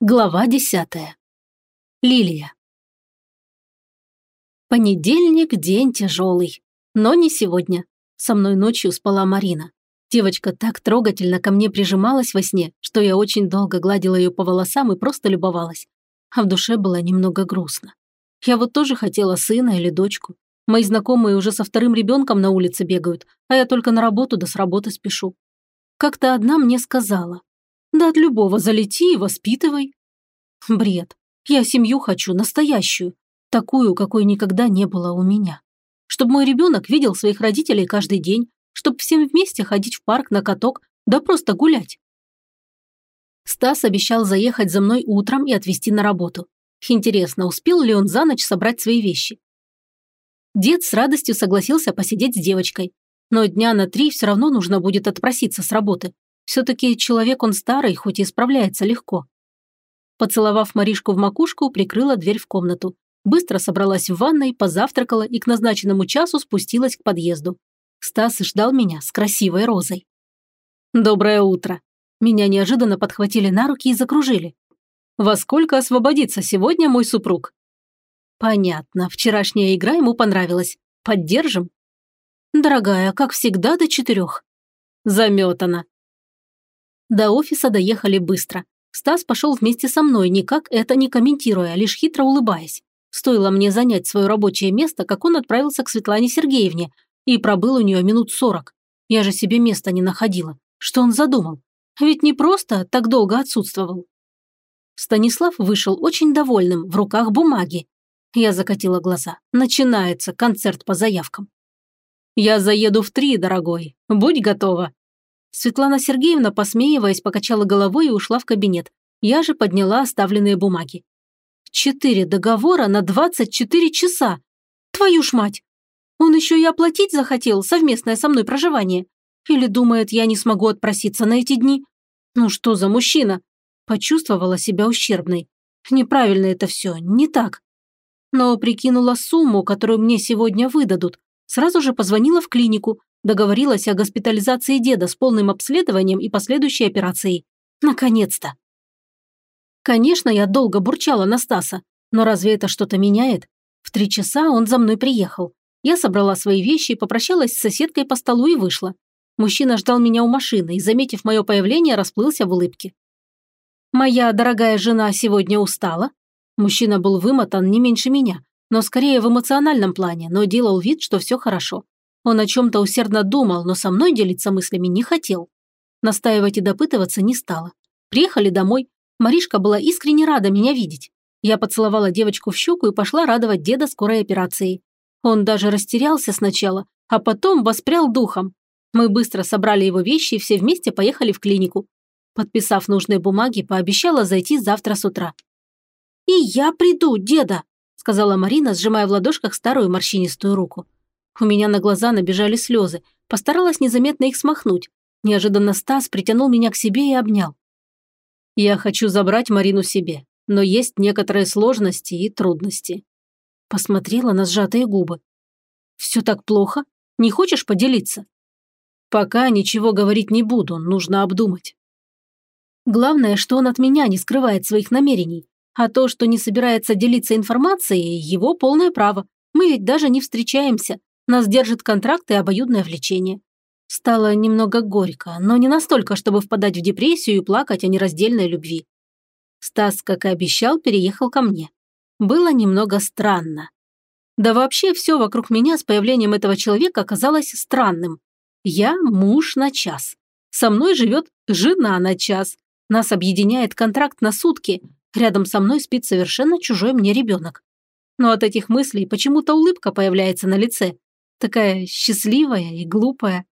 Глава десятая. Лилия. Понедельник – день тяжелый. Но не сегодня. Со мной ночью спала Марина. Девочка так трогательно ко мне прижималась во сне, что я очень долго гладила ее по волосам и просто любовалась. А в душе было немного грустно. Я вот тоже хотела сына или дочку. Мои знакомые уже со вторым ребенком на улице бегают, а я только на работу да с работы спешу. Как-то одна мне сказала, да от любого залети и воспитывай. Бред. Я семью хочу, настоящую. Такую, какой никогда не было у меня. Чтобы мой ребенок видел своих родителей каждый день, чтобы всем вместе ходить в парк на каток, да просто гулять. Стас обещал заехать за мной утром и отвезти на работу. Интересно, успел ли он за ночь собрать свои вещи? Дед с радостью согласился посидеть с девочкой. Но дня на три все равно нужно будет отпроситься с работы. Все-таки человек он старый, хоть и справляется легко. Поцеловав Маришку в макушку, прикрыла дверь в комнату. Быстро собралась в ванной, позавтракала и к назначенному часу спустилась к подъезду. Стас ждал меня с красивой розой. «Доброе утро!» Меня неожиданно подхватили на руки и закружили. «Во сколько освободится сегодня мой супруг?» «Понятно, вчерашняя игра ему понравилась. Поддержим?» «Дорогая, как всегда, до четырех». «Заметана. До офиса доехали быстро. Стас пошел вместе со мной, никак это не комментируя, лишь хитро улыбаясь. Стоило мне занять свое рабочее место, как он отправился к Светлане Сергеевне и пробыл у нее минут сорок. Я же себе места не находила. Что он задумал? Ведь не просто так долго отсутствовал. Станислав вышел очень довольным, в руках бумаги. Я закатила глаза. Начинается концерт по заявкам. «Я заеду в три, дорогой. Будь готова», Светлана Сергеевна, посмеиваясь, покачала головой и ушла в кабинет. Я же подняла оставленные бумаги. Четыре договора на 24 часа. Твою ж мать! Он еще и оплатить захотел совместное со мной проживание. Или думает, я не смогу отпроситься на эти дни? Ну что за мужчина? Почувствовала себя ущербной. Неправильно это все, не так. Но прикинула сумму, которую мне сегодня выдадут. Сразу же позвонила в клинику, Договорилась о госпитализации деда с полным обследованием и последующей операцией. Наконец-то! Конечно, я долго бурчала на Стаса, но разве это что-то меняет? В три часа он за мной приехал. Я собрала свои вещи, попрощалась с соседкой по столу и вышла. Мужчина ждал меня у машины и, заметив мое появление, расплылся в улыбке. «Моя дорогая жена сегодня устала?» Мужчина был вымотан не меньше меня, но скорее в эмоциональном плане, но делал вид, что все хорошо. Он о чем-то усердно думал, но со мной делиться мыслями не хотел. Настаивать и допытываться не стала. Приехали домой. Маришка была искренне рада меня видеть. Я поцеловала девочку в щеку и пошла радовать деда скорой операцией. Он даже растерялся сначала, а потом воспрял духом. Мы быстро собрали его вещи и все вместе поехали в клинику. Подписав нужные бумаги, пообещала зайти завтра с утра. «И я приду, деда», – сказала Марина, сжимая в ладошках старую морщинистую руку. У меня на глаза набежали слезы. Постаралась незаметно их смахнуть. Неожиданно Стас притянул меня к себе и обнял. «Я хочу забрать Марину себе, но есть некоторые сложности и трудности». Посмотрела на сжатые губы. «Все так плохо? Не хочешь поделиться?» «Пока ничего говорить не буду, нужно обдумать». Главное, что он от меня не скрывает своих намерений, а то, что не собирается делиться информацией, его полное право. Мы ведь даже не встречаемся. Нас держит контракт и обоюдное влечение. Стало немного горько, но не настолько, чтобы впадать в депрессию и плакать о нераздельной любви. Стас, как и обещал, переехал ко мне. Было немного странно. Да вообще все вокруг меня с появлением этого человека оказалось странным. Я муж на час. Со мной живет жена на час. Нас объединяет контракт на сутки. Рядом со мной спит совершенно чужой мне ребенок. Но от этих мыслей почему-то улыбка появляется на лице. Такая счастливая и глупая.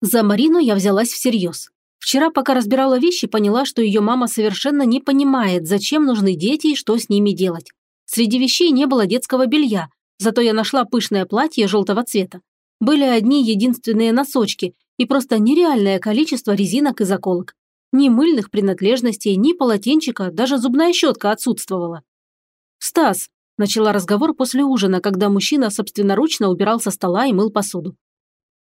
За Марину я взялась всерьез. Вчера, пока разбирала вещи, поняла, что ее мама совершенно не понимает, зачем нужны дети и что с ними делать. Среди вещей не было детского белья, зато я нашла пышное платье желтого цвета. Были одни единственные носочки и просто нереальное количество резинок и заколок. Ни мыльных принадлежностей, ни полотенчика, даже зубная щетка отсутствовала. «Стас, Начала разговор после ужина, когда мужчина собственноручно убирал со стола и мыл посуду.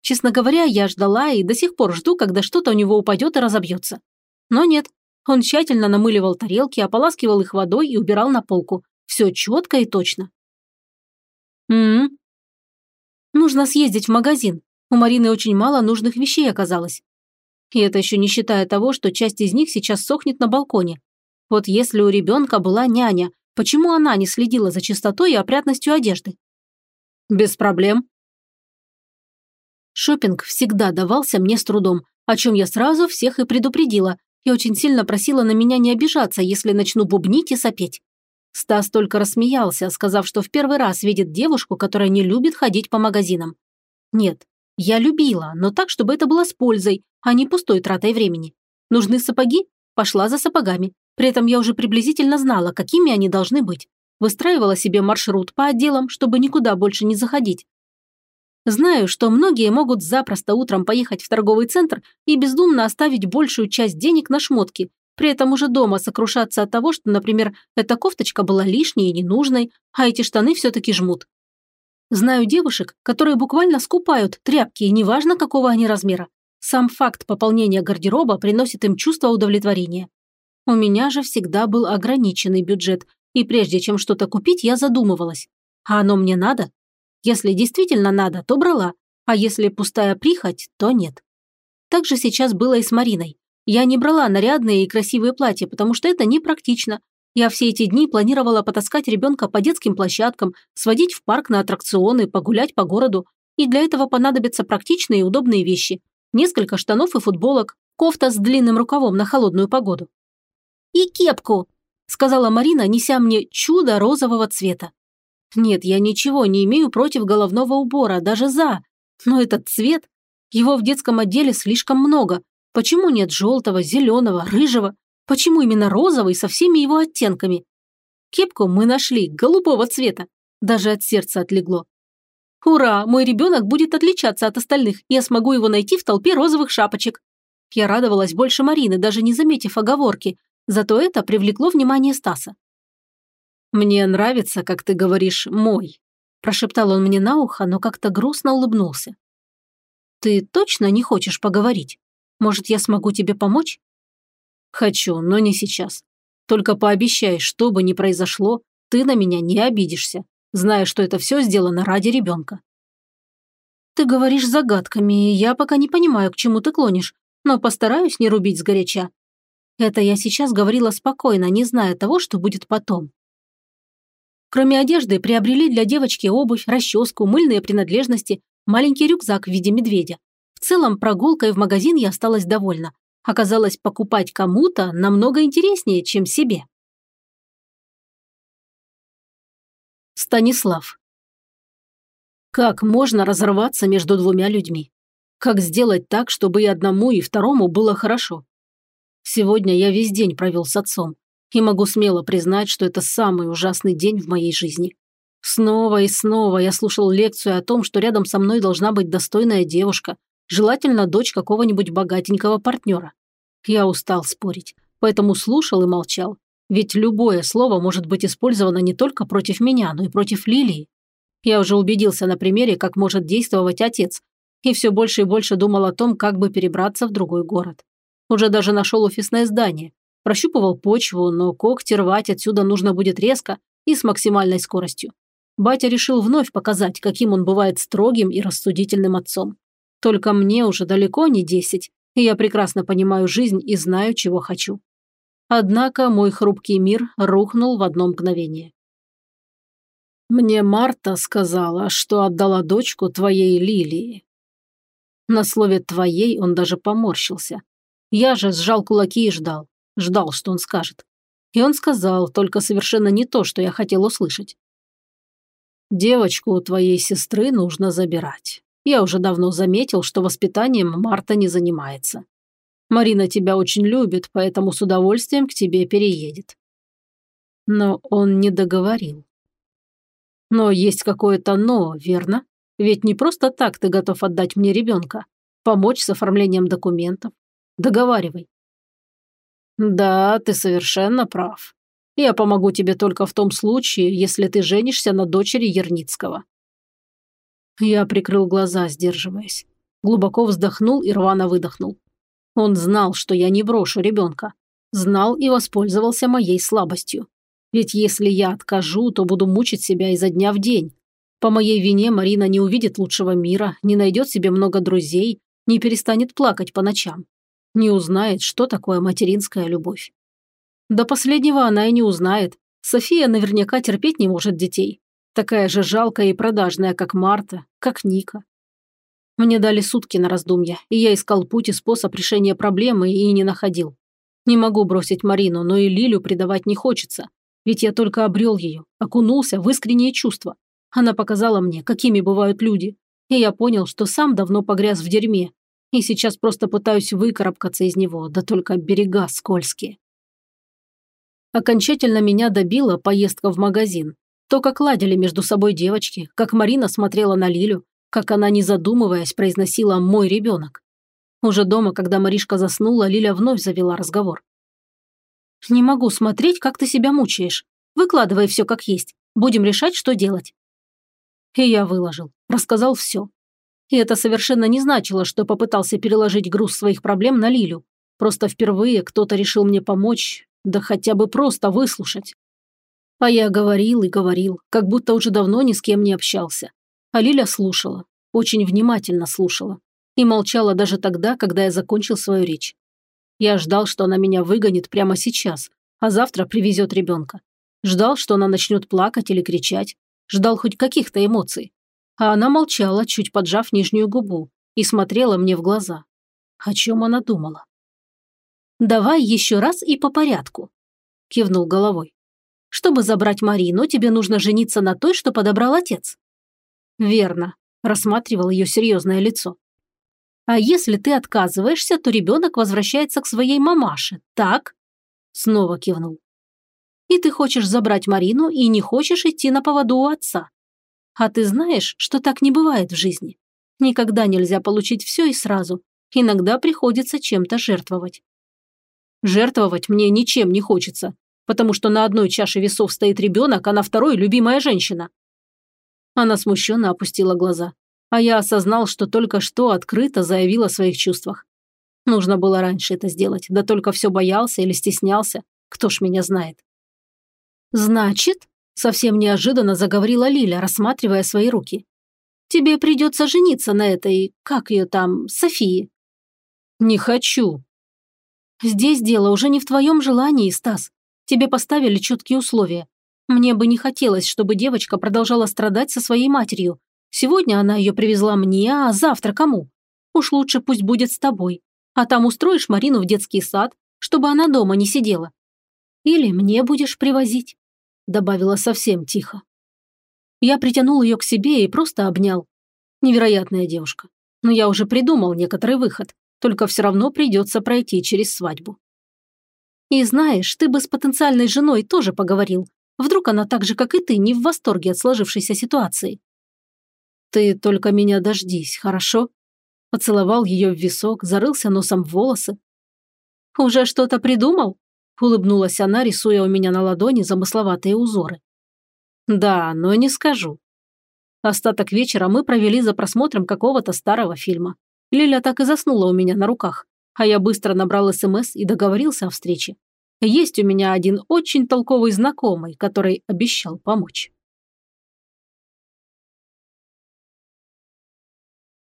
Честно говоря, я ждала и до сих пор жду, когда что-то у него упадет и разобьется. Но нет, Он тщательно намыливал тарелки, ополаскивал их водой и убирал на полку. Все четко и точно. м м Нужно съездить в магазин. У Марины очень мало нужных вещей оказалось. И это еще не считая того, что часть из них сейчас сохнет на балконе. Вот если у ребенка была няня, почему она не следила за чистотой и опрятностью одежды? Без проблем. Шопинг всегда давался мне с трудом, о чем я сразу всех и предупредила, и очень сильно просила на меня не обижаться, если начну бубнить и сопеть. Стас только рассмеялся, сказав, что в первый раз видит девушку, которая не любит ходить по магазинам. Нет, я любила, но так, чтобы это было с пользой, а не пустой тратой времени. Нужны сапоги? Пошла за сапогами. При этом я уже приблизительно знала, какими они должны быть. Выстраивала себе маршрут по отделам, чтобы никуда больше не заходить. Знаю, что многие могут запросто утром поехать в торговый центр и бездумно оставить большую часть денег на шмотки, при этом уже дома сокрушаться от того, что, например, эта кофточка была лишней и ненужной, а эти штаны все-таки жмут. Знаю девушек, которые буквально скупают тряпки, и неважно, какого они размера. Сам факт пополнения гардероба приносит им чувство удовлетворения. У меня же всегда был ограниченный бюджет, и прежде чем что-то купить, я задумывалась. А оно мне надо? Если действительно надо, то брала, а если пустая прихоть, то нет. Так же сейчас было и с Мариной. Я не брала нарядные и красивые платья, потому что это непрактично. Я все эти дни планировала потаскать ребенка по детским площадкам, сводить в парк на аттракционы, погулять по городу. И для этого понадобятся практичные и удобные вещи. Несколько штанов и футболок, кофта с длинным рукавом на холодную погоду и кепку», – сказала Марина, неся мне чудо розового цвета. Нет, я ничего не имею против головного убора, даже за. Но этот цвет, его в детском отделе слишком много. Почему нет желтого, зеленого, рыжего? Почему именно розовый со всеми его оттенками? Кепку мы нашли, голубого цвета. Даже от сердца отлегло. Ура, мой ребенок будет отличаться от остальных, и я смогу его найти в толпе розовых шапочек. Я радовалась больше Марины, даже не заметив оговорки, Зато это привлекло внимание Стаса. «Мне нравится, как ты говоришь «мой», – прошептал он мне на ухо, но как-то грустно улыбнулся. «Ты точно не хочешь поговорить? Может, я смогу тебе помочь?» «Хочу, но не сейчас. Только пообещай, что бы ни произошло, ты на меня не обидишься, зная, что это все сделано ради ребенка». «Ты говоришь загадками, и я пока не понимаю, к чему ты клонишь, но постараюсь не рубить сгоряча. Это я сейчас говорила спокойно, не зная того, что будет потом. Кроме одежды, приобрели для девочки обувь, расческу, мыльные принадлежности, маленький рюкзак в виде медведя. В целом, прогулкой в магазин я осталась довольна. Оказалось, покупать кому-то намного интереснее, чем себе. Станислав. Как можно разорваться между двумя людьми? Как сделать так, чтобы и одному, и второму было хорошо? Сегодня я весь день провел с отцом, и могу смело признать, что это самый ужасный день в моей жизни. Снова и снова я слушал лекцию о том, что рядом со мной должна быть достойная девушка, желательно дочь какого-нибудь богатенького партнера. Я устал спорить, поэтому слушал и молчал. Ведь любое слово может быть использовано не только против меня, но и против Лилии. Я уже убедился на примере, как может действовать отец, и все больше и больше думал о том, как бы перебраться в другой город. Уже даже нашел офисное здание. Прощупывал почву, но когти рвать отсюда нужно будет резко и с максимальной скоростью. Батя решил вновь показать, каким он бывает строгим и рассудительным отцом. Только мне уже далеко не десять, и я прекрасно понимаю жизнь и знаю, чего хочу. Однако мой хрупкий мир рухнул в одно мгновение. «Мне Марта сказала, что отдала дочку твоей Лилии». На слове «твоей» он даже поморщился, я же сжал кулаки и ждал. Ждал, что он скажет. И он сказал, только совершенно не то, что я хотел услышать. «Девочку у твоей сестры нужно забирать. Я уже давно заметил, что воспитанием Марта не занимается. Марина тебя очень любит, поэтому с удовольствием к тебе переедет». Но он не договорил. «Но есть какое-то «но», верно? Ведь не просто так ты готов отдать мне ребенка, помочь с оформлением документов, Договаривай». «Да, ты совершенно прав. Я помогу тебе только в том случае, если ты женишься на дочери Ерницкого». Я прикрыл глаза, сдерживаясь. Глубоко вздохнул и рвано выдохнул. Он знал, что я не брошу ребенка. Знал и воспользовался моей слабостью. Ведь если я откажу, то буду мучить себя изо дня в день. По моей вине Марина не увидит лучшего мира, не найдет себе много друзей, не перестанет плакать по ночам. Не узнает, что такое материнская любовь. До последнего она и не узнает. София наверняка терпеть не может детей. Такая же жалкая и продажная, как Марта, как Ника. Мне дали сутки на раздумья, и я искал путь и способ решения проблемы и не находил. Не могу бросить Марину, но и Лилю предавать не хочется. Ведь я только обрел ее, окунулся в искренние чувства. Она показала мне, какими бывают люди. И я понял, что сам давно погряз в дерьме. И сейчас просто пытаюсь выкарабкаться из него, да только берега скользкие. Окончательно меня добила поездка в магазин. То, как ладили между собой девочки, как Марина смотрела на Лилю, как она, не задумываясь, произносила «мой ребенок». Уже дома, когда Маришка заснула, Лиля вновь завела разговор. «Не могу смотреть, как ты себя мучаешь. Выкладывай все как есть. Будем решать, что делать». И я выложил, рассказал все. И это совершенно не значило, что попытался переложить груз своих проблем на Лилю. Просто впервые кто-то решил мне помочь, да хотя бы просто выслушать. А я говорил и говорил, как будто уже давно ни с кем не общался. А Лиля слушала, очень внимательно слушала. И молчала даже тогда, когда я закончил свою речь. Я ждал, что она меня выгонит прямо сейчас, а завтра привезет ребенка. Ждал, что она начнет плакать или кричать. Ждал хоть каких-то эмоций. А она молчала, чуть поджав нижнюю губу, и смотрела мне в глаза. О чем она думала? «Давай еще раз и по порядку», – кивнул головой. «Чтобы забрать Марину, тебе нужно жениться на той, что подобрал отец. «Верно», – рассматривал ее серьезное лицо. «А если ты отказываешься, то ребенок возвращается к своей мамаше, так?» Снова кивнул. «И ты хочешь забрать Марину и не хочешь идти на поводу у отца. А ты знаешь, что так не бывает в жизни. Никогда нельзя получить все и сразу. Иногда приходится чем-то жертвовать». «Жертвовать мне ничем не хочется, потому что на одной чаше весов стоит ребенок, а на второй – любимая женщина», она смущенно опустила глаза. А я осознал, что только что открыто заявил о своих чувствах. Нужно было раньше это сделать, да только все боялся или стеснялся. Кто ж меня знает. «Значит?» – совсем неожиданно заговорила Лиля, рассматривая свои руки. «Тебе придется жениться на этой, как ее там, Софии». «Не хочу». «Здесь дело уже не в твоем желании, Стас. Тебе поставили четкие условия. Мне бы не хотелось, чтобы девочка продолжала страдать со своей матерью. Сегодня она ее привезла мне, а завтра кому? Уж лучше пусть будет с тобой. А там устроишь Марину в детский сад, чтобы она дома не сидела. Или мне будешь привозить», – добавила совсем тихо. Я притянул ее к себе и просто обнял. Невероятная девушка. Но я уже придумал некоторый выход, только все равно придется пройти через свадьбу. И знаешь, ты бы с потенциальной женой тоже поговорил, Вдруг она так же, как и ты, не в восторге от сложившейся ситуации. «Ты только меня дождись, хорошо?» Поцеловал ее в висок, зарылся носом в волосы. «Уже что-то придумал?» Улыбнулась она, рисуя у меня на ладони замысловатые узоры. «Да, но не скажу». Остаток вечера мы провели за просмотром какого-то старого фильма. Лиля так и заснула у меня на руках, а я быстро набрал СМС и договорился о встрече. Есть у меня один очень толковый знакомый, который обещал помочь.